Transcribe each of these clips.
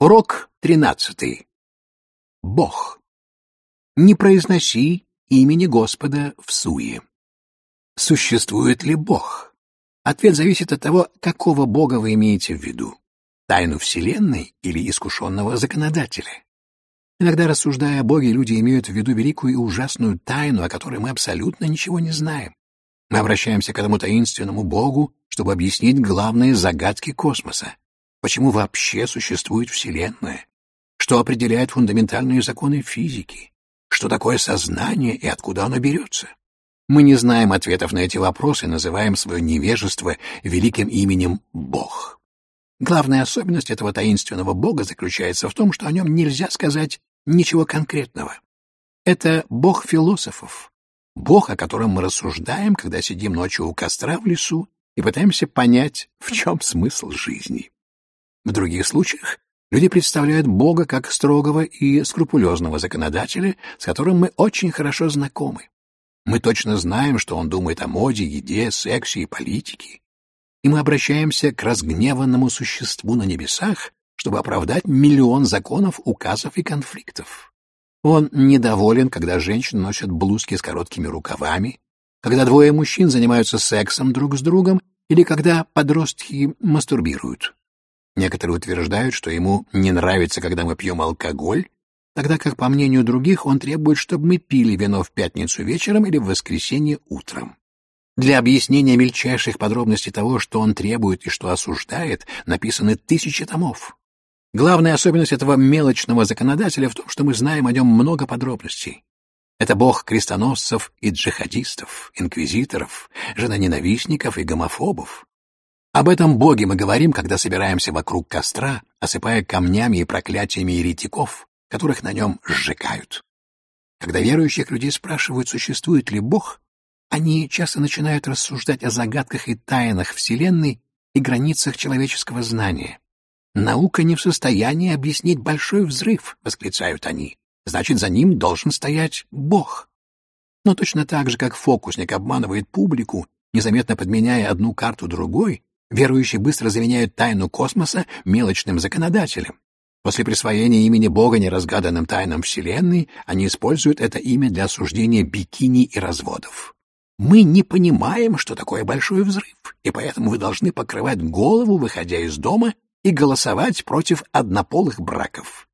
Урок тринадцатый. Бог. Не произноси имени Господа в суе. Существует ли Бог? Ответ зависит от того, какого Бога вы имеете в виду. Тайну Вселенной или искушенного законодателя. Иногда, рассуждая о Боге, люди имеют в виду великую и ужасную тайну, о которой мы абсолютно ничего не знаем. Мы обращаемся к этому таинственному Богу, чтобы объяснить главные загадки космоса. Почему вообще существует Вселенная? Что определяет фундаментальные законы физики? Что такое сознание и откуда оно берется? Мы не знаем ответов на эти вопросы и называем свое невежество великим именем Бог. Главная особенность этого таинственного Бога заключается в том, что о нем нельзя сказать ничего конкретного. Это Бог философов, Бог, о котором мы рассуждаем, когда сидим ночью у костра в лесу и пытаемся понять, в чем смысл жизни. В других случаях люди представляют Бога как строгого и скрупулезного законодателя, с которым мы очень хорошо знакомы. Мы точно знаем, что он думает о моде, еде, сексе и политике. И мы обращаемся к разгневанному существу на небесах, чтобы оправдать миллион законов, указов и конфликтов. Он недоволен, когда женщины носят блузки с короткими рукавами, когда двое мужчин занимаются сексом друг с другом или когда подростки мастурбируют. Некоторые утверждают, что ему не нравится, когда мы пьем алкоголь, тогда как, по мнению других, он требует, чтобы мы пили вино в пятницу вечером или в воскресенье утром. Для объяснения мельчайших подробностей того, что он требует и что осуждает, написаны тысячи томов. Главная особенность этого мелочного законодателя в том, что мы знаем о нем много подробностей. Это бог крестоносцев и джихадистов, инквизиторов, женоненавистников и гомофобов. Об этом Боге мы говорим, когда собираемся вокруг костра, осыпая камнями и проклятиями еретиков, которых на нем сжигают. Когда верующих людей спрашивают, существует ли Бог, они часто начинают рассуждать о загадках и тайнах Вселенной и границах человеческого знания. «Наука не в состоянии объяснить большой взрыв», — восклицают они. «Значит, за ним должен стоять Бог». Но точно так же, как фокусник обманывает публику, незаметно подменяя одну карту другой, Верующие быстро заменяют тайну космоса мелочным законодателем. После присвоения имени Бога неразгаданным тайнам Вселенной они используют это имя для осуждения бикини и разводов. Мы не понимаем, что такое большой взрыв, и поэтому вы должны покрывать голову, выходя из дома, и голосовать против однополых браков.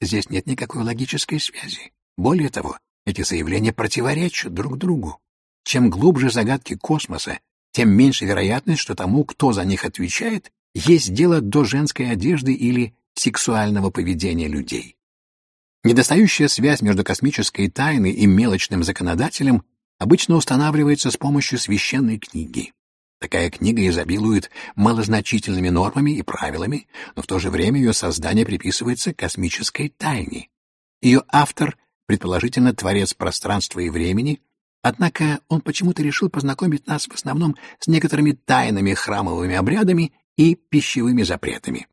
Здесь нет никакой логической связи. Более того, эти заявления противоречат друг другу. Чем глубже загадки космоса, тем меньше вероятность, что тому, кто за них отвечает, есть дело до женской одежды или сексуального поведения людей. Недостающая связь между космической тайной и мелочным законодателем обычно устанавливается с помощью священной книги. Такая книга изобилует малозначительными нормами и правилами, но в то же время ее создание приписывается космической тайне. Ее автор, предположительно творец пространства и времени, Однако он почему-то решил познакомить нас в основном с некоторыми тайными храмовыми обрядами и пищевыми запретами.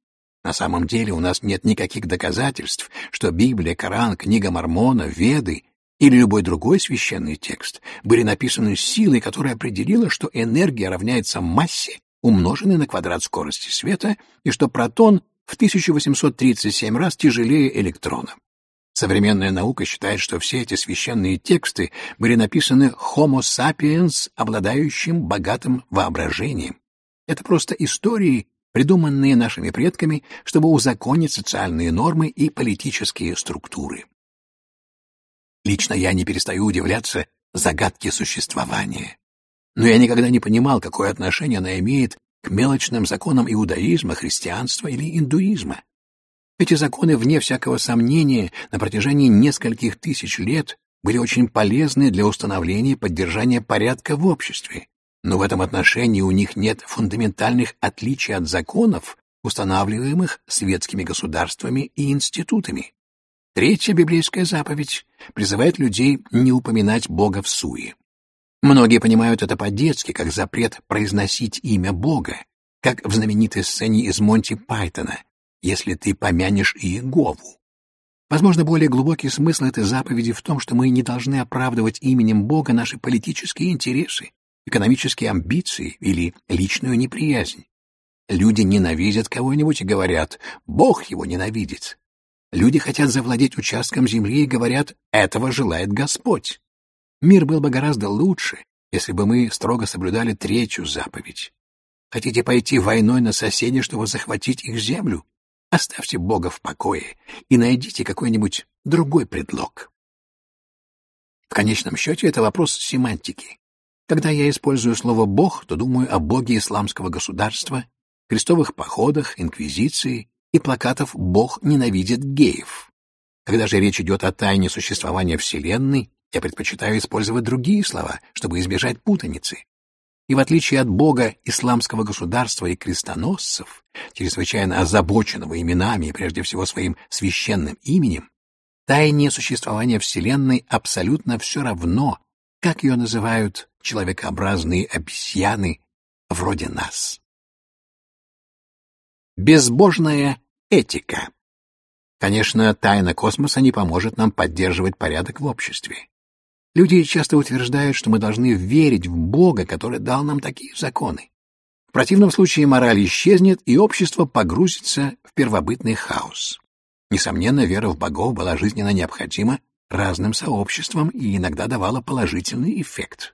На самом деле у нас нет никаких доказательств, что Библия, Коран, Книга Мормона, Веды или любой другой священный текст были написаны силой, которая определила, что энергия равняется массе, умноженной на квадрат скорости света, и что протон в 1837 раз тяжелее электрона. Современная наука считает, что все эти священные тексты были написаны Homo sapiens, обладающим богатым воображением. Это просто истории, придуманные нашими предками, чтобы узаконить социальные нормы и политические структуры. Лично я не перестаю удивляться загадке существования. Но я никогда не понимал, какое отношение она имеет к мелочным законам иудаизма, христианства или индуизма. Эти законы, вне всякого сомнения, на протяжении нескольких тысяч лет были очень полезны для установления и поддержания порядка в обществе, но в этом отношении у них нет фундаментальных отличий от законов, устанавливаемых светскими государствами и институтами. Третья библейская заповедь призывает людей не упоминать Бога в суе. Многие понимают это по-детски, как запрет произносить имя Бога, как в знаменитой сцене из Монти Пайтона, если ты помянешь Иегову. Возможно, более глубокий смысл этой заповеди в том, что мы не должны оправдывать именем Бога наши политические интересы, экономические амбиции или личную неприязнь. Люди ненавидят кого-нибудь и говорят «Бог его ненавидит». Люди хотят завладеть участком земли и говорят «Этого желает Господь». Мир был бы гораздо лучше, если бы мы строго соблюдали третью заповедь. Хотите пойти войной на соседей, чтобы захватить их землю? Оставьте Бога в покое и найдите какой-нибудь другой предлог. В конечном счете это вопрос семантики. Когда я использую слово «бог», то думаю о боге исламского государства, крестовых походах, инквизиции и плакатов «Бог ненавидит геев». Когда же речь идет о тайне существования Вселенной, я предпочитаю использовать другие слова, чтобы избежать путаницы. И в отличие от бога исламского государства и крестоносцев, чрезвычайно озабоченного именами и прежде всего своим священным именем, тайне существования Вселенной абсолютно все равно, как ее называют человекообразные обезьяны вроде нас. Безбожная этика. Конечно, тайна космоса не поможет нам поддерживать порядок в обществе. Люди часто утверждают, что мы должны верить в Бога, который дал нам такие законы. В противном случае мораль исчезнет, и общество погрузится в первобытный хаос. Несомненно, вера в богов была жизненно необходима разным сообществам и иногда давала положительный эффект.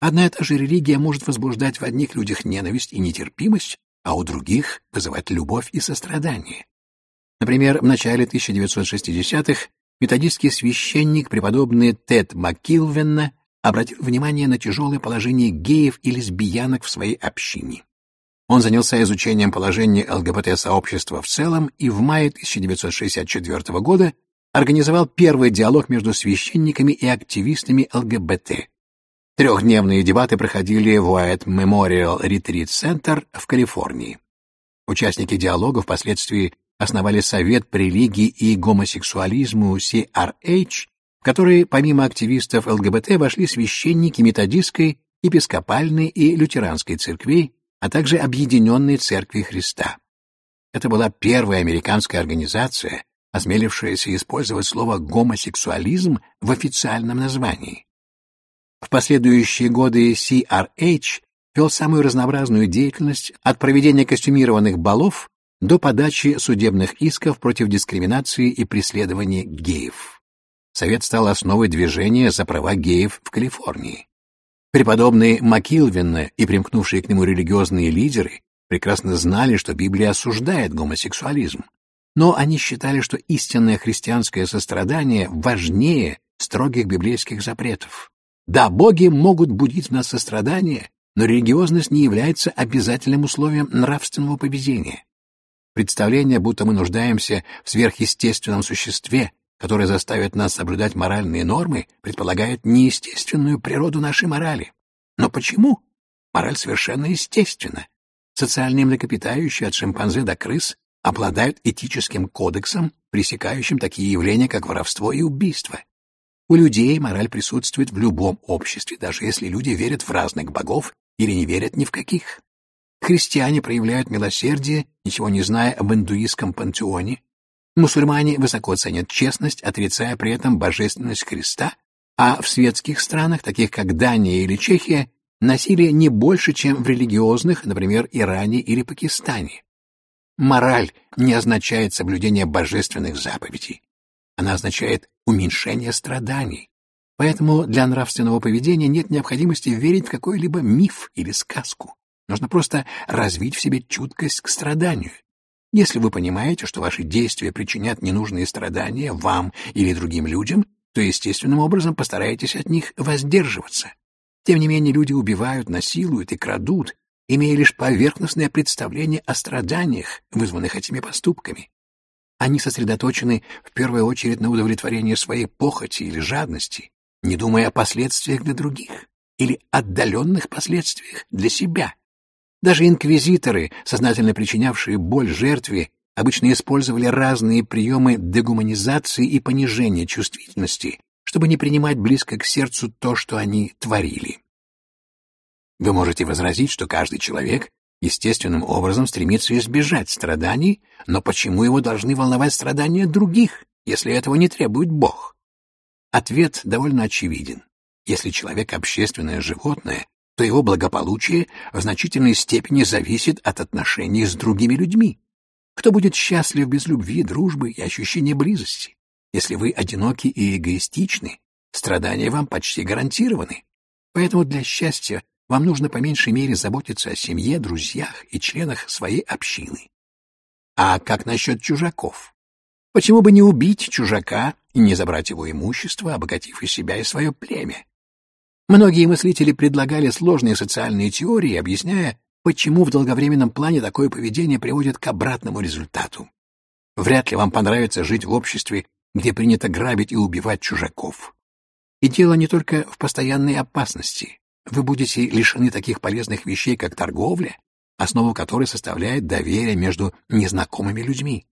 Одна и та же религия может возбуждать в одних людях ненависть и нетерпимость, а у других вызывать любовь и сострадание. Например, в начале 1960-х методистский священник, преподобный Тед Маккилвенна, обратил внимание на тяжелое положение геев и лесбиянок в своей общине. Он занялся изучением положения ЛГБТ-сообщества в целом и в мае 1964 года организовал первый диалог между священниками и активистами ЛГБТ. Трехдневные дебаты проходили в White Memorial Retreat Center в Калифорнии. Участники диалога впоследствии основали Совет по религии и гомосексуализму CRH, в который помимо активистов ЛГБТ вошли священники методистской, епископальной и лютеранской церквей, а также Объединенной Церкви Христа. Это была первая американская организация, осмелившаяся использовать слово «гомосексуализм» в официальном названии. В последующие годы CRH вел самую разнообразную деятельность от проведения костюмированных балов до подачи судебных исков против дискриминации и преследования геев. Совет стал основой движения за права геев в Калифорнии. Преподобные Макилвин и примкнувшие к нему религиозные лидеры прекрасно знали, что Библия осуждает гомосексуализм, но они считали, что истинное христианское сострадание важнее строгих библейских запретов. Да, боги могут будить в нас сострадание, но религиозность не является обязательным условием нравственного поведения. Представление, будто мы нуждаемся в сверхъестественном существе, которое заставит нас соблюдать моральные нормы, предполагает неестественную природу нашей морали. Но почему? Мораль совершенно естественна. Социальные млекопитающие от шимпанзе до крыс обладают этическим кодексом, пресекающим такие явления, как воровство и убийство. У людей мораль присутствует в любом обществе, даже если люди верят в разных богов или не верят ни в каких. Христиане проявляют милосердие, ничего не зная об индуистском пантеоне. Мусульмане высоко ценят честность, отрицая при этом божественность Христа, а в светских странах, таких как Дания или Чехия, насилие не больше, чем в религиозных, например, Иране или Пакистане. Мораль не означает соблюдение божественных заповедей. Она означает уменьшение страданий. Поэтому для нравственного поведения нет необходимости верить в какой-либо миф или сказку. Нужно просто развить в себе чуткость к страданию. Если вы понимаете, что ваши действия причинят ненужные страдания вам или другим людям, то естественным образом постарайтесь от них воздерживаться. Тем не менее, люди убивают, насилуют и крадут, имея лишь поверхностное представление о страданиях, вызванных этими поступками. Они сосредоточены в первую очередь на удовлетворении своей похоти или жадности, не думая о последствиях для других или отдаленных последствиях для себя. Даже инквизиторы, сознательно причинявшие боль жертве, обычно использовали разные приемы дегуманизации и понижения чувствительности, чтобы не принимать близко к сердцу то, что они творили. Вы можете возразить, что каждый человек естественным образом стремится избежать страданий, но почему его должны волновать страдания других, если этого не требует Бог? Ответ довольно очевиден. Если человек общественное животное, то его благополучие в значительной степени зависит от отношений с другими людьми. Кто будет счастлив без любви, дружбы и ощущения близости? Если вы одиноки и эгоистичны, страдания вам почти гарантированы. Поэтому для счастья вам нужно по меньшей мере заботиться о семье, друзьях и членах своей общины. А как насчет чужаков? Почему бы не убить чужака и не забрать его имущество, обогатив и себя, и свое племя? Многие мыслители предлагали сложные социальные теории, объясняя, почему в долговременном плане такое поведение приводит к обратному результату. Вряд ли вам понравится жить в обществе, где принято грабить и убивать чужаков. И дело не только в постоянной опасности. Вы будете лишены таких полезных вещей, как торговля, основу которой составляет доверие между незнакомыми людьми.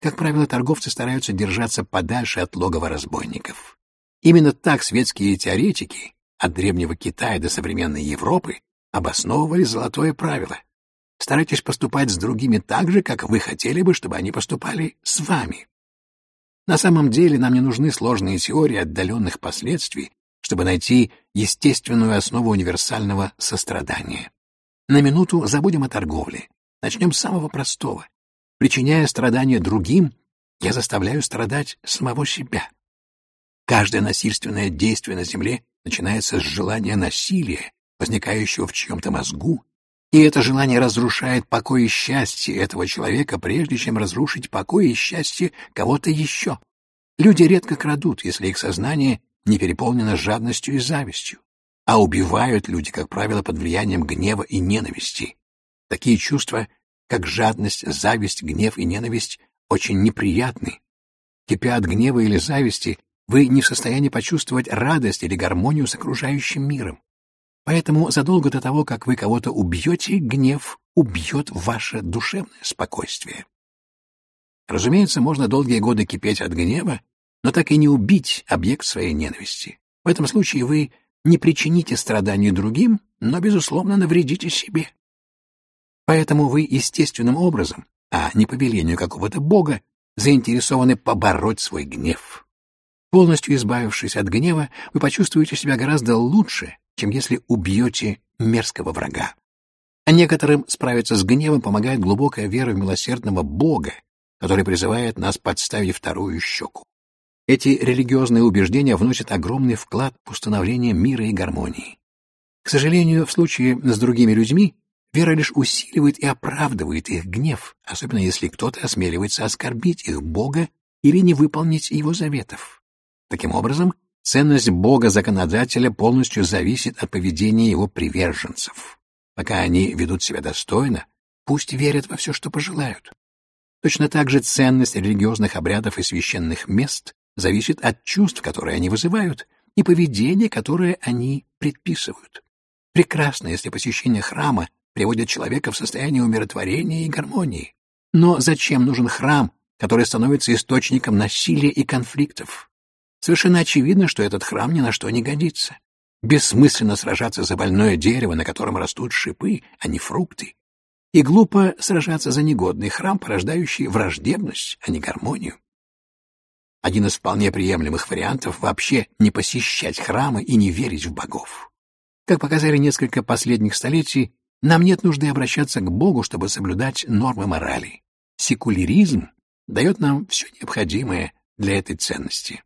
Как правило, торговцы стараются держаться подальше от логова разбойников. Именно так светские теоретики, от древнего Китая до современной Европы, обосновывали золотое правило. Старайтесь поступать с другими так же, как вы хотели бы, чтобы они поступали с вами. На самом деле нам не нужны сложные теории отдаленных последствий, чтобы найти естественную основу универсального сострадания. На минуту забудем о торговле. Начнем с самого простого. Причиняя страдания другим, я заставляю страдать самого себя. Каждое насильственное действие на земле начинается с желания насилия, возникающего в чьем-то мозгу, и это желание разрушает покой и счастье этого человека, прежде чем разрушить покой и счастье кого-то еще. Люди редко крадут, если их сознание не переполнено жадностью и завистью, а убивают люди, как правило, под влиянием гнева и ненависти. Такие чувства, как жадность, зависть, гнев и ненависть, очень неприятны. Кипя от гнева или зависти, вы не в состоянии почувствовать радость или гармонию с окружающим миром. Поэтому задолго до того, как вы кого-то убьете, гнев убьет ваше душевное спокойствие. Разумеется, можно долгие годы кипеть от гнева, но так и не убить объект своей ненависти. В этом случае вы не причините страданий другим, но, безусловно, навредите себе. Поэтому вы естественным образом, а не по велению какого-то бога, заинтересованы побороть свой гнев. Полностью избавившись от гнева, вы почувствуете себя гораздо лучше, чем если убьете мерзкого врага. А некоторым справиться с гневом помогает глубокая вера в милосердного Бога, который призывает нас подставить вторую щеку. Эти религиозные убеждения вносят огромный вклад в установление мира и гармонии. К сожалению, в случае с другими людьми вера лишь усиливает и оправдывает их гнев, особенно если кто-то осмеливается оскорбить их Бога или не выполнить его заветов. Таким образом, Ценность Бога-законодателя полностью зависит от поведения его приверженцев. Пока они ведут себя достойно, пусть верят во все, что пожелают. Точно так же ценность религиозных обрядов и священных мест зависит от чувств, которые они вызывают, и поведения, которое они предписывают. Прекрасно, если посещение храма приводит человека в состояние умиротворения и гармонии. Но зачем нужен храм, который становится источником насилия и конфликтов? Совершенно очевидно, что этот храм ни на что не годится. Бессмысленно сражаться за больное дерево, на котором растут шипы, а не фрукты. И глупо сражаться за негодный храм, порождающий враждебность, а не гармонию. Один из вполне приемлемых вариантов — вообще не посещать храмы и не верить в богов. Как показали несколько последних столетий, нам нет нужды обращаться к Богу, чтобы соблюдать нормы морали. Секуляризм дает нам все необходимое для этой ценности.